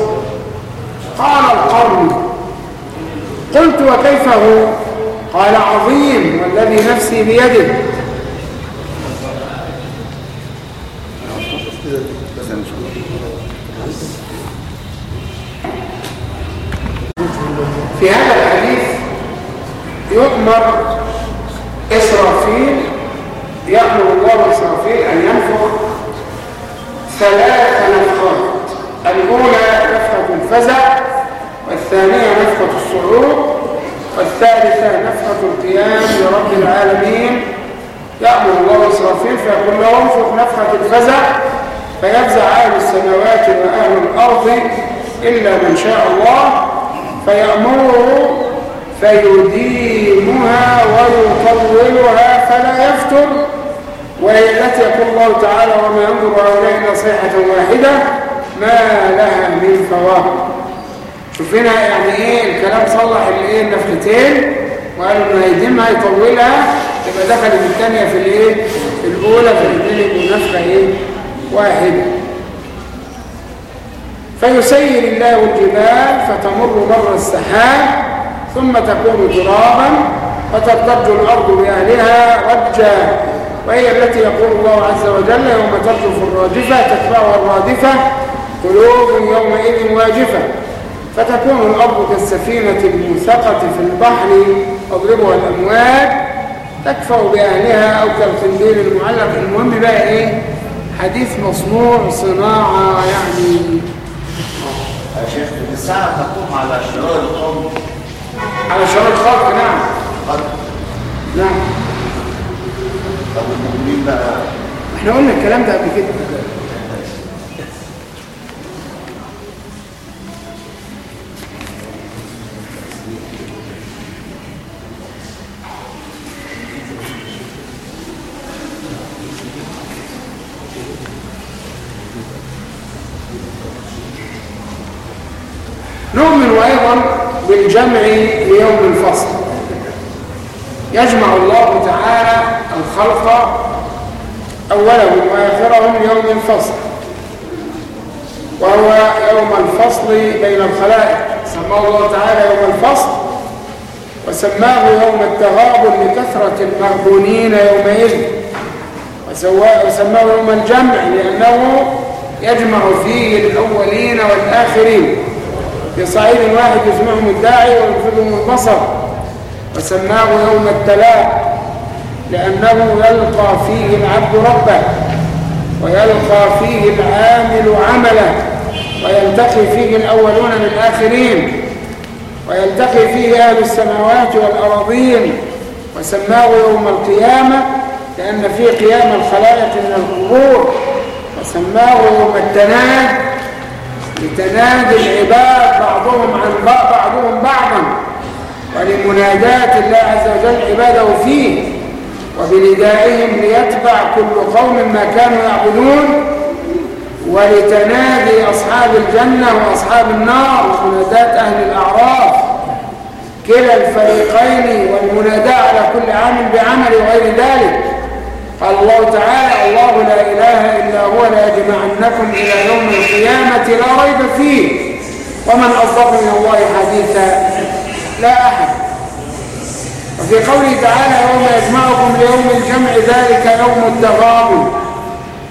قال القرن. قلت وكيف هو؟ قال عظيم والذي نفسي بيده. في هذا الحديث يؤمر إسرافيل يأمر الله إسرافيل أن ينفخ ثلاث نفخات. الأولى نفخة الفزع والثانية نفخة الصعود والثالثة نفخة القيام لرب العالمين. يأمر الله إسرافيل فيقول له انفخ نفخة الفزع فيفزع أهل السماوات وأهل الأرض إلا من شاء الله. فيأمره فيديمها ويطولها فلا يفتر. التي يقول الله تعالى وما ينظر هؤلاء إلا صيحة واحدة ما لها من فواه شوف هنا يعني إيه الكلام صلح الايه النفختين وقالوا إنه هيدمها يطولها يبقى دخلت الثانية في الإيه؟ في الاولى يبقوا نفخه إيه؟ واحدة. فيسير الله الجبال فتمر مر السحاب ثم تكون ترابا فترتج الأرض بأهلها رجا. وهي التي يقول الله عز وجل يوم ترجف الراجفة تتبعها الرادفة قلوب يومئذ واجفة. فتكون الأرض كالسفينة الموثقة في البحر تضربها الأمواج تكفأ بأهلها أو كالخندير المعلق المهم بقى إيه حديث مصنوع صناعة يعني. يا شيخ الساعة تقوم على شرار القوم. على شر الخلق نعم. قد نعم. طب المؤمنين بقى. إحنا قلنا الكلام ده قبل كده. بالجمع ليوم الفصل. يجمع الله تعالى الخلق أولهم وآخرهم يوم الفصل. وهو يوم الفصل بين الخلائق. سماه الله تعالى يوم الفصل وسماه يوم التغابن لكثرة المغبونين يومئذ. وسماه يوم الجمع لأنه يجمع فيه الأولين والآخرين. في صعيد واحد يسمعهم الداعي وينفذهم البصر. وسماه يوم التلاق لأنه يلقى فيه العبد ربه ويلقى فيه العامل عمله ويلتقي فيه الأولون بالآخرين ويلتقي فيه أهل السماوات والأراضين. وسماه يوم القيامة لأن فيه قيام الخلائق من القبور. وسماه يوم التناد لتنادي العباد بعضهم عن بعض بعضهم بعضا. ولمناداة الله عز وجل عباده فيه. وبندائهم ليتبع كل قوم ما كانوا يعبدون. ولتنادي أصحاب الجنة وأصحاب النار ومناداة أهل الأعراف. كلا الفريقين والمناداة على كل عامل بعمل وغير ذلك. قال الله تعالى الله لا إله إلا هو ليجمعنكم إلى يوم القيامة لا ريب فيه. ومن أصدق من الله حديثا لا أحد. وفي قوله تعالى يوم يجمعكم ليوم الجمع ذلك يوم التغابن.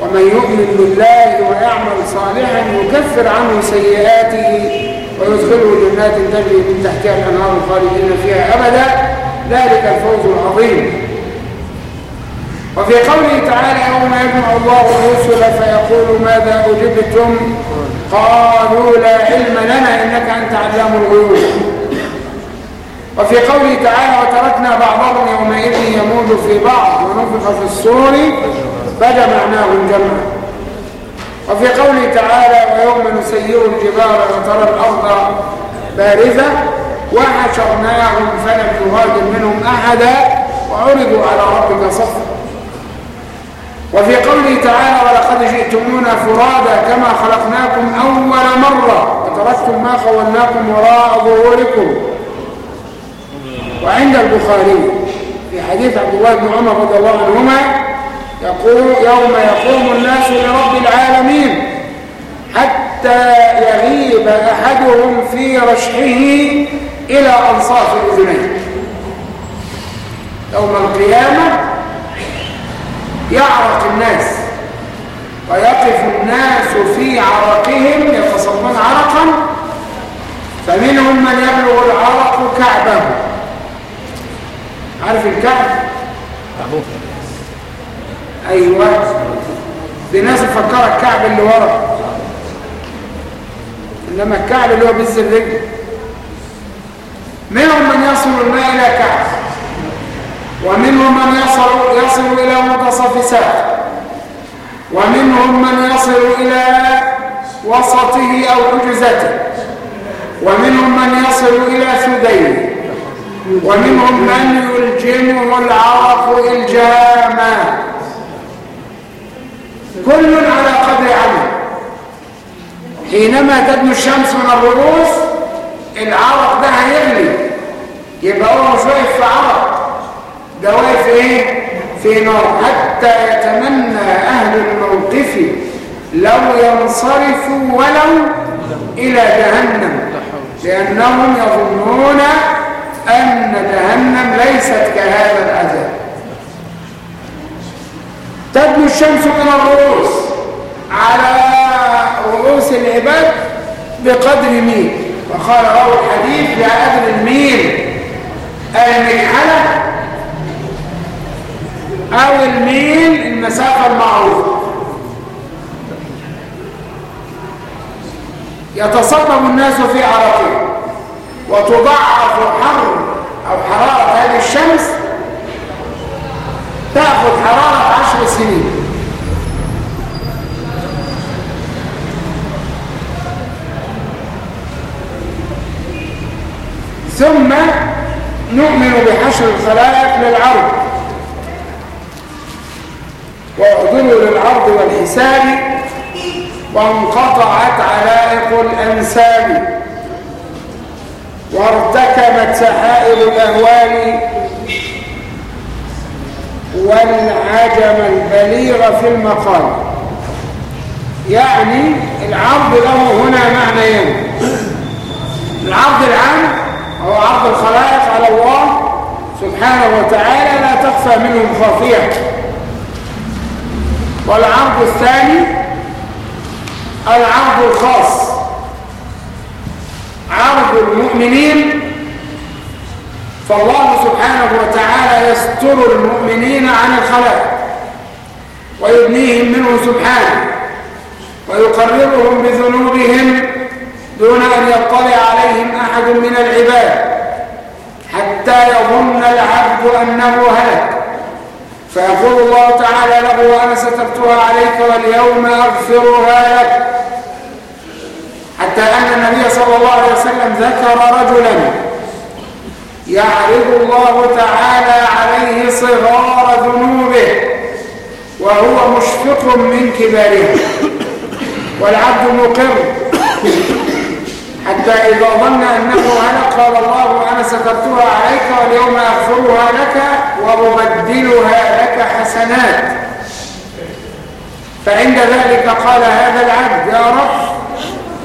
ومن يؤمن بالله ويعمل صالحا يكفر عنه سيئاته ويدخله جنات تجري من تحتها الأنهار خالدين فيها أبدا. ذلك الفوز العظيم. وفي قوله تعالى يوم يجمع الله الرسل فيقول ماذا أجبتم؟ قالوا لا علم لنا إنك أنت علام الغيوب. وفي قوله تعالى وتركنا بعضهم يومئذ يموج في بعض ونفخ في الصور فجمعناهم جمعا. وفي قوله تعالى ويوم نسير الجبال وترى الأرض بارزة وحشرناهم فلم نغادر منهم أحدا وعرضوا على ربك صفا. وفي قوله تعالى ولقد جئتمونا فرادا كما خلقناكم أول مرة وتركتم ما خولناكم وراء ظهوركم. وعند البخاري في حديث عبد الله بن عمر رضي الله عنهما يقول يوم يقوم الناس لرب العالمين حتى يغيب أحدهم في رشحه إلى أنصاف الأذنين. يوم القيامة يعرق الناس. ويقف الناس في عرقهم يتصبون عرقا. فمنهم من يبلغ العرق كعبه. عارف الكعب؟ أيوه. في ناس مفكرة الكعب اللي ورا. إنما الكعب اللي هو بز الرجل. منهم من يصل الماء إلى كعب. ومنهم من يصل يصل إلى منتصف ساق ومنهم من يصل إلى وسطه أو عجزته ومنهم من يصل إلى ثديه ومنهم من يلجمه العرق إلجاما. كل على قدر عمل. حينما تدنو الشمس من الرؤوس العرق ده هيغلي. يبقى هو مش واقف في عرق. واقف إيه؟ في نار حتى يتمنى أهل الموقف لو ينصرفوا ولو إلى جهنم لأنهم يظنون أن جهنم ليست كهذا العذاب. تدنو الشمس من الرؤوس على رؤوس العباد بقدر ميل. وقال راوي الحديث بقدر الميل المكحلة أو الميل المسافة المعروفة. يتصبب الناس في عرقه. وتضعف حر أو حرارة هذه الشمس. تأخذ حرارة عشر سنين. ثم نؤمن بحشر الخلائق للعرض وأعدلوا للعرض والحساب وانقطعت علائق الأنساب وارتكبت سحائر الأهوال والعجم البليغ في المقال. يعني العرض له هنا معنيين. العرض العام هو عرض الخلائق على الله سبحانه وتعالى لا تخفى منهم خافية. والعرض الثاني العرض الخاص. عرض المؤمنين. فالله سبحانه وتعالى يستر المؤمنين عن الخلائق ويبنيهم منه سبحانه ويقررهم بذنوبهم دون أن يطلع عليهم أحد من العباد حتى يظن العبد أنه هلك. فيقول الله تعالى له وأنا سترتها عليك واليوم أغفرها لك. حتى أن النبي صلى الله عليه وسلم ذكر رجلا يعرض الله تعالى عليه صغار ذنوبه وهو مشفق من كباره والعبد مقر. حتى إذا ظن أنه هلك قال الله أنا سترتها عليك واليوم أغفرها لك وأبدلها لك حسنات. فعند ذلك قال هذا العبد يا رب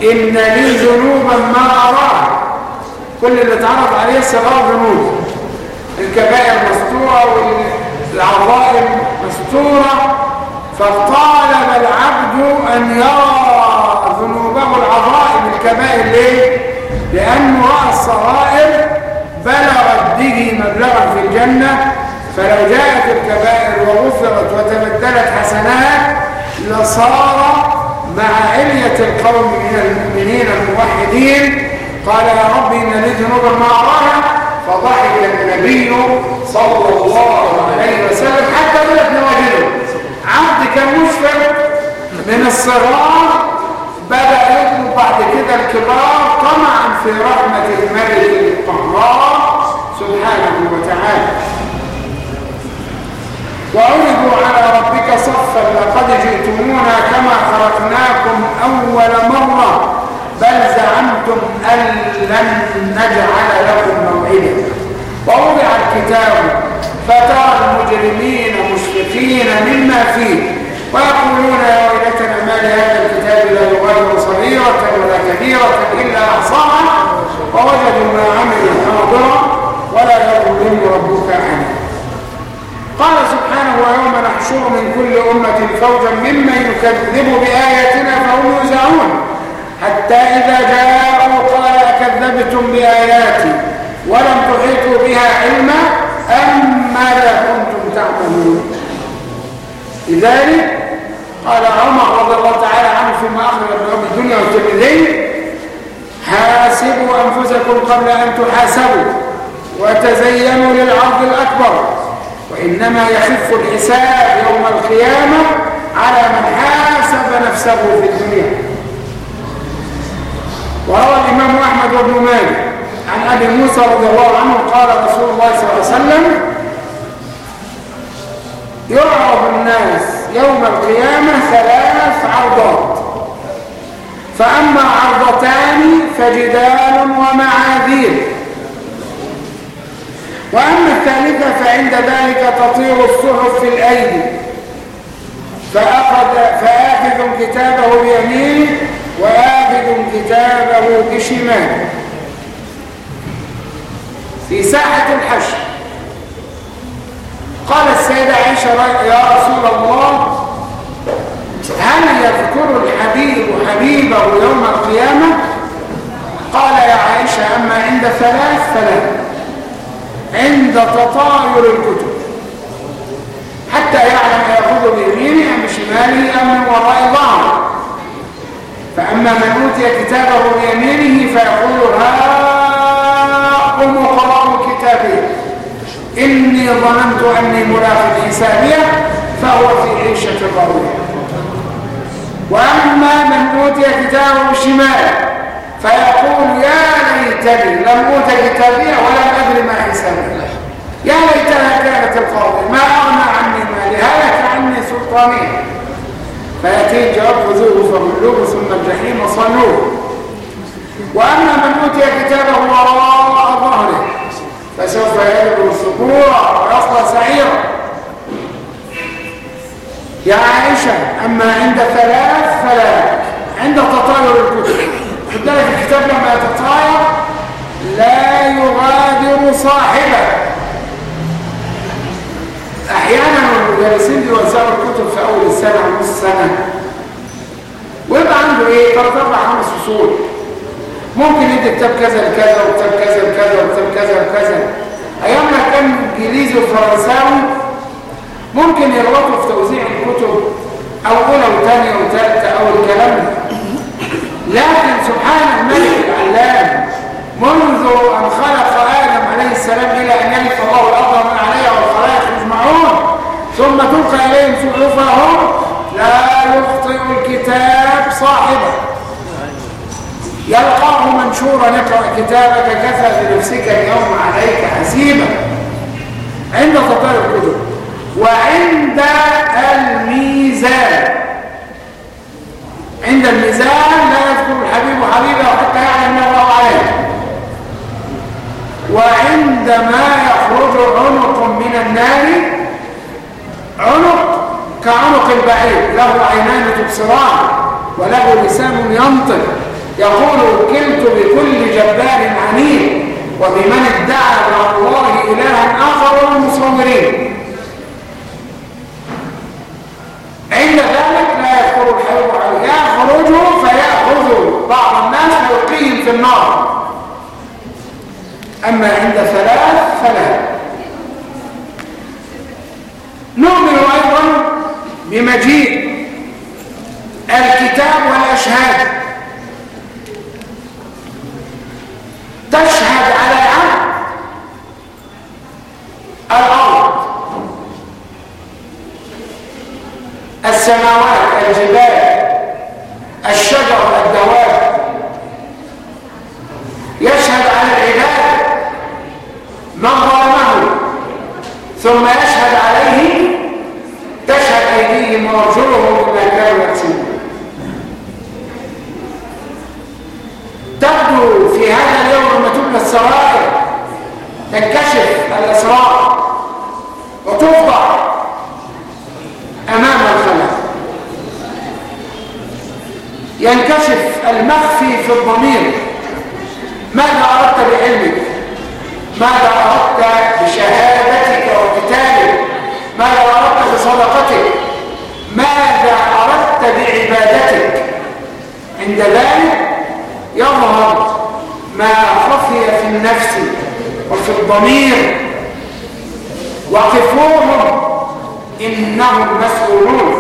إن لي ذنوبا ما أراها. كل اللي اتعرض عليه صغار ذنوب. الكبائر مستورة والعظائم مستورة. فطالب العبد أن يرى الكبائر ليه؟ لأنه رأى الصغائر بلغت به مبلغا في الجنة فلو جاءت الكبائر وغفرت وتبدلت حسنات لصار مع علية القوم من المؤمنين الموحدين قال يا رب إن لي ذنوبا ما أراها فضحك النبي صلى الله عليه وسلم حتى بدأت نواجده عبد كان مشفق من الصغار بدأ بعد كده الكبار طمعا في رحمة الملك القهار سبحانه وتعالى. وعرضوا على ربك صفا لقد جئتمونا كما خلقناكم أول مرة بل زعمتم أن لن نجعل لكم موعدا. ووضع الكتاب فترى المجرمين مشفقين مما فيه. ويقولون يا ويلتنا ما لهذا الكتاب لا يغادر صغيرة ولا كبيرة إلا أحصاها ووجدوا ما عملوا حاضرا ولا يظلم ربك عنه قال سبحانه ويوم نحشر من كل أمة فوجا ممن يكذب بآياتنا فهم يوزعون حتى إذا جاءوا قال كذبتم بآياتي ولم تحيطوا بها علما أم ماذا كنتم تعملون؟ لذلك قال عمر رضي الله تعالى عنه فيما أخرج ابن أم الدنيا والترمذي حاسبوا أنفسكم قبل أن تحاسبوا وتزينوا للعرض الأكبر وإنما يخف الحساب يوم القيامة على من حاسب نفسه في الدنيا. وروى الإمام أحمد وابن ماجه عن أبي موسى رضي الله عنه قال رسول الله صلى الله عليه وسلم يعرض الناس يوم القيامة ثلاث عرضات. فأما عرضتان فجدال ومعاذير. وأما الثالثة فعند ذلك تطير الصحف في الأيدي. فأخذ فآخذ كتابه بيمينه وآخذ كتابه بشماله. في ساحة الحشر. قال السيدة عائشة يا رسول الله هل يذكر الحبيب حبيبه يوم القيامة؟ قال يا عائشة أما عند ثلاث ثلاث عند تطاير الكتب. حتى يعلم يأخذ بيمينه أم بشماله أم من وراء ظهره فأما من أوتي كتابه بيمينه فيقول هاكم قرأوا كتابي. إني ظننت أني ملاق حسابية فهو في عيشة راضية وأما من أوتي كتابه بالشمال فيقول يا ليتني لم أوت كتابية ولم أدري ما حسابي يا ليتها كانت القاضية ما أغنى عني مالي هلك عني سلطاني. فيأتي الجواب خذوه فغلوه ثم الجحيم صلوه وأما من أوتي كتابه وراء ظهره فسوف يدعو ثبورا ويصلى سعيرا. يا عائشة أما عند ثلاث فلا. عند تطاير الكتب. بالك الكتاب لما يتطاير لا يغادر صاحبه. أحيانا المدرسين بيوزعوا الكتب في أول السنة ونص السنة ويبقى عنده إيه؟ ثلاث أربع خمس فصول ممكن يدي كتاب كذا لكذا وكتاب كذا لكذا وكتاب كذا لكذا. أيام ما كان إنجليزي وفرنساوي ممكن يغلطوا في توزيع الكتب أو اولى وثانيه وثالثه أو الكلام ده. لكن سبحان الملك العلام منذ أن خلق آدم عليه السلام إلى أن يلف الله الأرض من عليها والخلائق يجمعون ثم تلقى إليهم صحفهم لا يخطئ الكتاب صاحبه. يلقاه منشورا اقرأ كتابك كفى بنفسك اليوم عليك حسيبا. عند تطير الكتب وعند الميزان. عند الميزان لا يذكر الحبيب حبيبه حتى يعلم ما الله عليه. وعندما يخرج عنق من النار عنق كعنق البعير له عينان تبصران وله لسان ينطق. يقول وكلت بكل جبار عنيد وبمن ادعى مع الله إلها آخر والمصورين عند ذلك لا الحبيب عليه يخرج فيأخذ بعض الناس ويلقيهم في النار. أما عند ثلاث فلا نؤمن أيضا بمجيء الكتاب والأشهاد. تشهد على العبد الأرض. السماوات الجبال الشجر الدواب. يشهد على العباد من ظلمه ثم يشهد عليه تشهد أيديهم وأرجلهم بما كانوا يكسبون تبدو في هذا اليوم لما تبنى السرائر تنكشف الأسرار وتفضع أمام الخلق ينكشف المخفي في الضمير. ماذا أردت بعلمك؟ ماذا أردت بشهادتك وكتابك؟ ماذا أردت بصدقتك؟ ماذا أردت بعبادتك؟ عند ذلك يظهر ما خفي في النفس وفي الضمير. وقفوهم إنهم مسؤولون.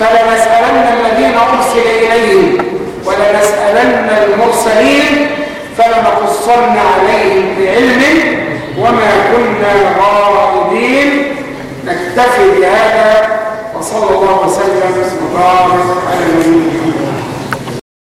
فلنسألن الذين أرسل إليهم ولنسألن المرسلين فلنقصن عليهم بعلم. وما كنا غائبين نكتفي بهذا وصلى الله وسلم وبارك على نبينا